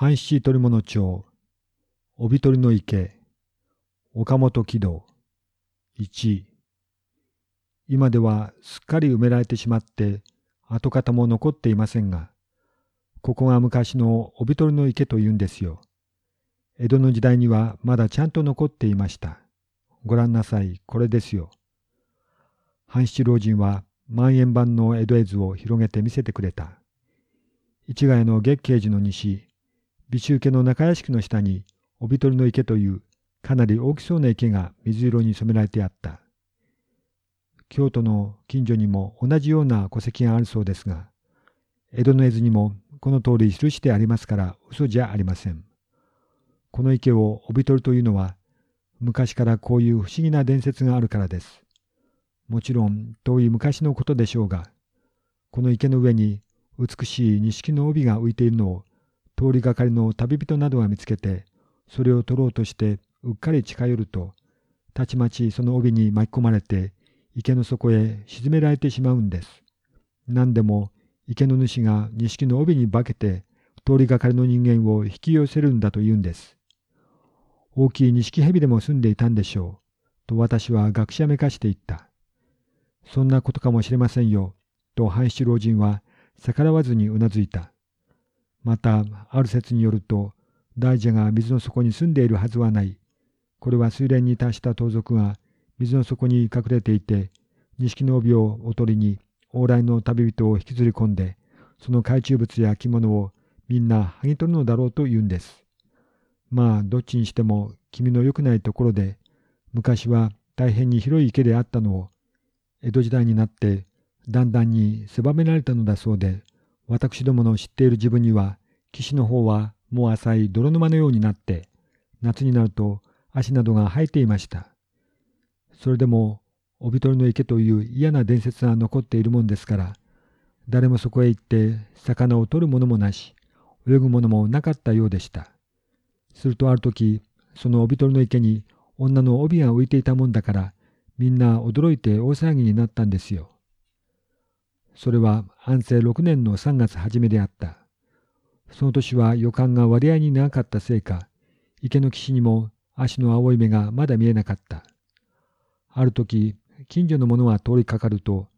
阪七鳥物町、帯取の池、岡本軌道、1。今ではすっかり埋められてしまって跡形も残っていませんが、ここが昔の帯取の池というんですよ。江戸の時代にはまだちゃんと残っていました。ご覧なさい、これですよ。阪七老人は万円版の江戸絵図を広げて見せてくれた。市ヶ谷の月桂寺の西、美州家の中屋敷の下に帯取の池というかなり大きそうな池が水色に染められてあった。京都の近所にも同じような戸籍があるそうですが、江戸の絵図にもこの通り記してありますから嘘じゃありません。この池を帯取というのは昔からこういう不思議な伝説があるからです。もちろん遠い昔のことでしょうが、この池の上に美しい錦の帯が浮いているのを通りがかりの旅人などが見つけて、それを取ろうとしてうっかり近寄ると、たちまちその帯に巻き込まれて池の底へ沈められてしまうんです。何でも池の主が錦の帯に化けて通りがかりの人間を引き寄せるんだと言うんです。大きい錦蛇でも住んでいたんでしょう。と私は学者めかして言った。そんなことかもしれませんよ。と藩主老人は逆らわずにうなずいた。また、ある説によると、大蛇が水の底に住んでいるはずはない。これは水蓮に達した盗賊が水の底に隠れていて、錦の帯をおとりに往来の旅人を引きずり込んで、その懐中物や着物をみんな剥ぎ取るのだろうと言うんです。まあ、どっちにしても君の良くないところで、昔は大変に広い池であったのを江戸時代になってだんだんに狭められたのだそうで、私どもの知っている自分には、岸の方はもう浅い泥沼のようになって、夏になると足などが生えていました。それでも、帯取の池という嫌な伝説が残っているもんですから、誰もそこへ行って魚を取るものもなし、泳ぐものもなかったようでした。するとある時、その帯取の池に女の帯が浮いていたもんだから、みんな驚いて大騒ぎになったんですよ。それは安政6年の3月初めであった。その年は予感が割合に長かったせいか、池の岸にも足の青い目がまだ見えなかった。ある時、近所の者が通りかかると、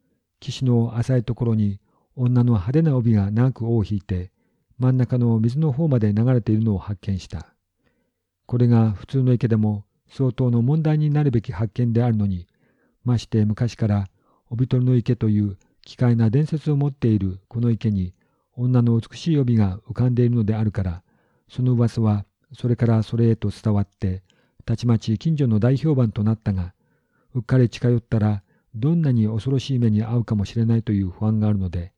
岸の浅いところに女の派手な帯が長く尾を引いて、真ん中の水の方まで流れているのを発見した。これが普通の池でも相当の問題になるべき発見であるのに、まして昔から帯取りの池という奇怪な伝説を持っているこの池に女の美しい帯が浮かんでいるのであるから、その噂はそれからそれへと伝わって、たちまち近所の大評判となったが、うっかり近寄ったらどんなに恐ろしい目に遭うかもしれないという不安があるので、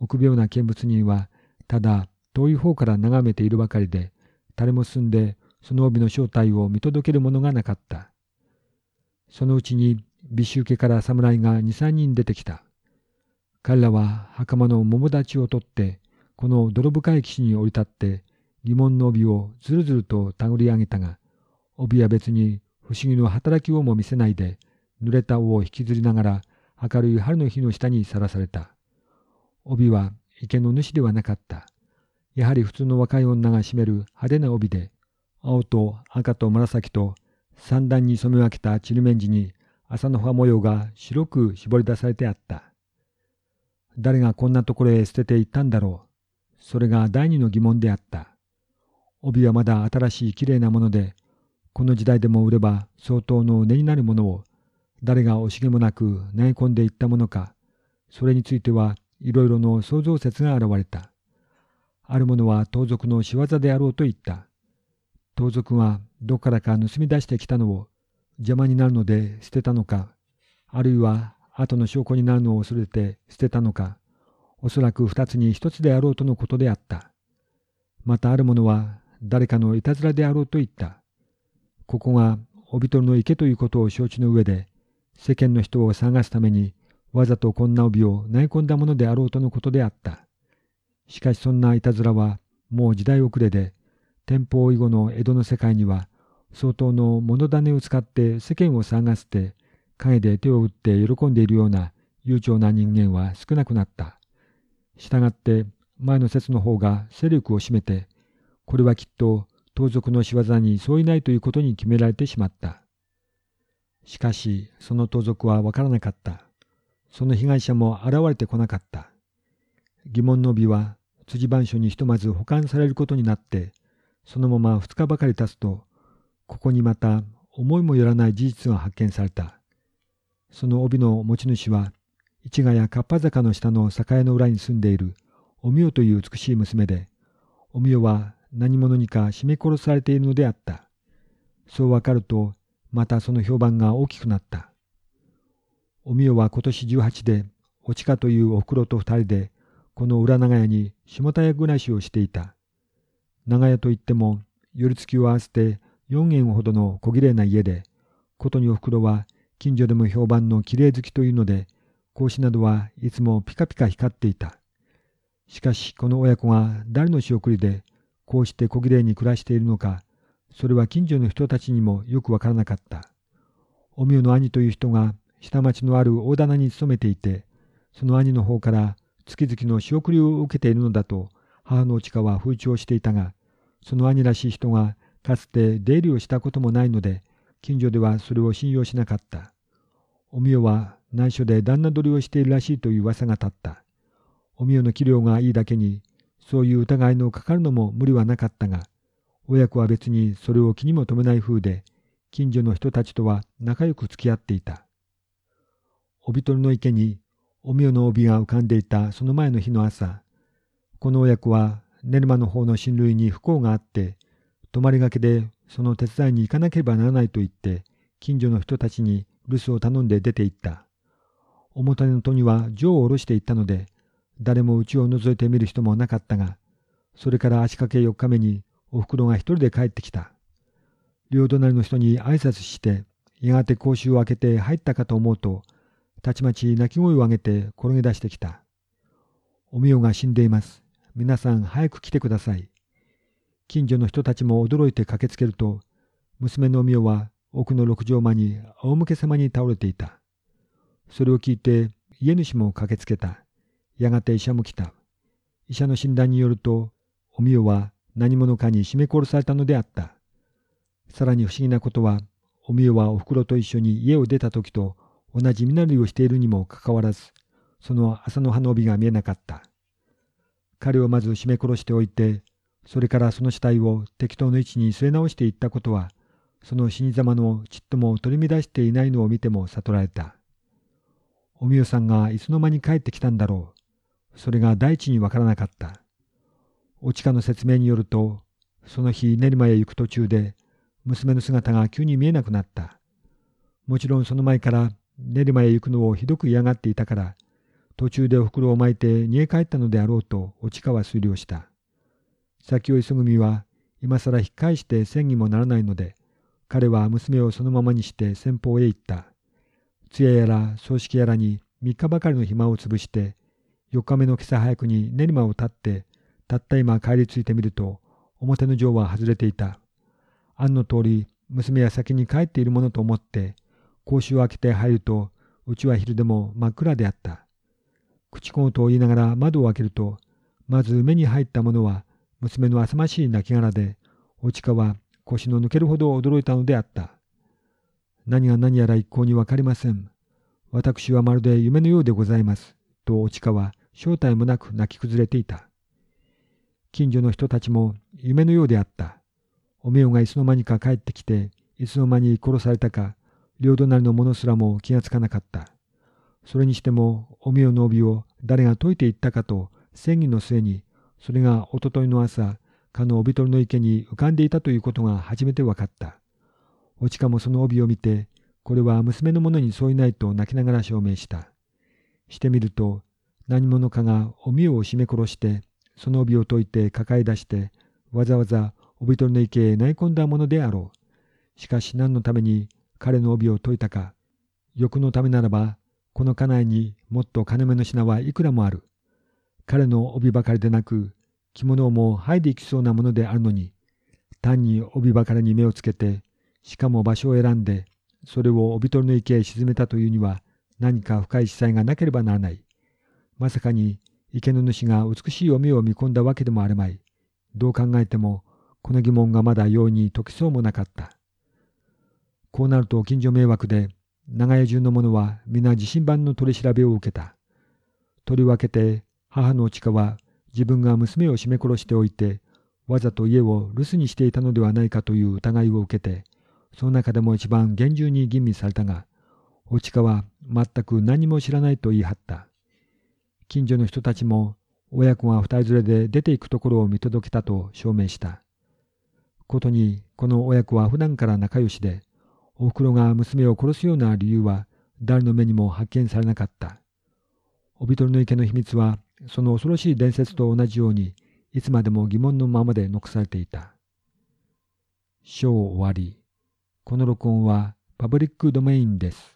臆病な見物人はただ遠い方から眺めているばかりで、誰も住んでその帯の正体を見届けるものがなかった。そのうちに美州家から侍が二三人出てきた。彼らは袴の桃立ちを取って、この泥深い岸に降り立って、疑問の帯をずるずると手繰り上げたが、帯は別に不思議の働きをも見せないで、濡れた尾を引きずりながら明るい春の日の下にさらされた。帯は池の主ではなかった。やはり普通の若い女が締める派手な帯で、青と赤と紫と三段に染め分けたちりめんじに朝の葉模様が白く絞り出されてあった。誰がこんなところへ捨てていったんだろう。それが第二の疑問であった。帯はまだ新しいきれいなもので、この時代でも売れば相当の値になるものを、誰が惜しげもなく投げ込んでいったものか、それについてはいろいろの創造説が現れた。ある者は盗賊の仕業であろうと言った。盗賊はどこからか盗み出してきたのを邪魔になるので捨てたのか、あるいは後の証拠になるのを恐れて捨てたのか、おそらく二つに一つであろうとのことであった。またある者は誰かのいたずらであろうと言った。ここが帯取の池ということを承知の上で、世間の人を探すためにわざとこんな帯を投げ込んだものであろうとのことであった。しかしそんないたずらはもう時代遅れで、天保以後の江戸の世界には相当の物種を使って世間を騒がせて陰で手を打って喜んでいるような悠長な人間は少なくなった。したがって前の説の方が勢力を占めてこれはきっと盗賊の仕業に相違ないということに決められてしまった。しかし、その盗賊はわからなかった。その被害者も現れてこなかった。疑問の帯は辻番所にひとまず保管されることになって、そのまま2日ばかり経つと、ここにまた思いもよらない事実が発見された。その帯の持ち主は、市ヶ谷かっぱ坂の下の酒屋の裏に住んでいるおみよという美しい娘で、おみよは何者にか絞め殺されているのであった。そうわかると、またその評判が大きくなった。おみよは今年18で、おちかというおふくろと二人で、この裏長屋に下田屋暮らしをしていた。長屋といっても、寄り付きを合わせて4軒ほどの小綺麗な家で、ことにおふくろは近所でも評判の綺麗好きというので、格子などはいつもピカピカ光っていた。しかしこの親子が誰の仕送りでこうして小綺麗に暮らしているのか、それは近所の人たちにもよくわからなかった。おみおの兄という人が下町のある大棚に勤めていて、その兄の方から月々の仕送りを受けているのだと母の近は風潮していたが、その兄らしい人がかつて出入りをしたこともないので、近所ではそれを信用しなかった。おみおは内緒で旦那取りをしているらしいという噂が立った。おみおの器量がいいだけに、そういう疑いのかかるのも無理はなかったが、親子は別にそれを気にも留めない風で、近所の人たちとは仲良く付き合っていた。帯取りの池におみおの帯が浮かんでいたその前の日の朝、この親子は練馬の方の親類に不幸があって、泊まりがけでその手伝いに行かなければならないと言って、近所の人たちに留守を頼んで出て行った。表の戸には錠を下ろしていったので、誰も家を覗いてみる人もなかったが、それから足掛け4日目におふくろが一人で帰ってきた。両隣の人に挨拶して、やがて格子を開けて入ったかと思うと、たちまち泣き声を上げて転げ出してきた。おみよが死んでいます。皆さん早く来てください。近所の人たちも驚いて駆けつけると、娘のおみよは奥の六畳間に仰向け様に倒れていた。それを聞いて家主も駆けつけた。やがて医者も来た。医者の診断によると、おみよは何者かに絞め殺されたのであった。さらに不思議なことは、おみよはおふくろと一緒に家を出た時と同じ身なりをしているにもかかわらず、その朝の葉の帯が見えなかった。彼をまず絞め殺しておいて、それからその死体を適当な位置に据え直していったことは、その死に様のちっとも取り乱していないのを見ても悟られた。おみよさんがいつの間に帰ってきたんだろう。それが第一にわからなかった。おちかの説明によると、その日練馬へ行く途中で、娘の姿が急に見えなくなった。もちろんその前から練馬へ行くのをひどく嫌がっていたから、途中でお袋を巻いて逃げ帰ったのであろうと落川は推量した。先を急ぐ身は今更引っ返して戦議もならないので、彼は娘をそのままにして先方へ行った。通夜やら葬式やらに3日ばかりの暇を潰して、4日目の今朝早くに練馬を立って、たった今帰りついてみると、表の錠は外れていた。案の通り、娘は先に帰っているものと思って、格子を開けて入ると、うちは昼でも真っ暗であった。口コートを言いながら窓を開けると、まず目に入ったものは、娘の浅ましい亡骸で、おちかは腰の抜けるほど驚いたのであった。何が何やら一向にわかりません。私はまるで夢のようでございます。とおちかは正体もなく泣き崩れていた。近所の人たちも夢のようであった。おめおがいつの間にか帰ってきて、いつの間に殺されたか、両隣の者すらも気がつかなかった。それにしても、おみおの帯を誰が解いていったかと、戦議の末に、それがおとといの朝、かの帯取りの池に浮かんでいたということが初めて分かった。おちかもその帯を見て、これは娘のものに相違ないと泣きながら証明した。してみると、何者かがおみを絞め殺して、その帯を解いて抱え出して、わざわざ帯取りの池へ投げ込んだものであろう。しかし何のために彼の帯を解いたか。欲のためならば、この家内にもっと金目の品はいくらもある。彼の帯ばかりでなく、着物も剥いでいきそうなものであるのに、単に帯ばかりに目をつけて、しかも場所を選んで、それを帯取りの池へ沈めたというには、何か深い司祭がなければならない。まさかに池の主が美しいお目を見込んだわけでもあるまい。どう考えても、この疑問がまだ容易に解きそうもなかった。こうなると近所迷惑で、長屋中の者は皆自身番の取り調べを受けた。とりわけて母の地下は自分が娘を絞め殺しておいて、わざと家を留守にしていたのではないかという疑いを受けて、その中でも一番厳重に吟味されたが、おちかは全く何も知らないと言い張った。近所の人たちも親子が二人連れで出て行くところを見届けたと証明した。ことにこの親子は普段から仲良しで、おふくろが娘を殺すような理由は誰の目にも発見されなかった。おびとりの池の秘密はその恐ろしい伝説と同じようにいつまでも疑問のままで残されていた。章終わり。この録音はパブリックドメインです。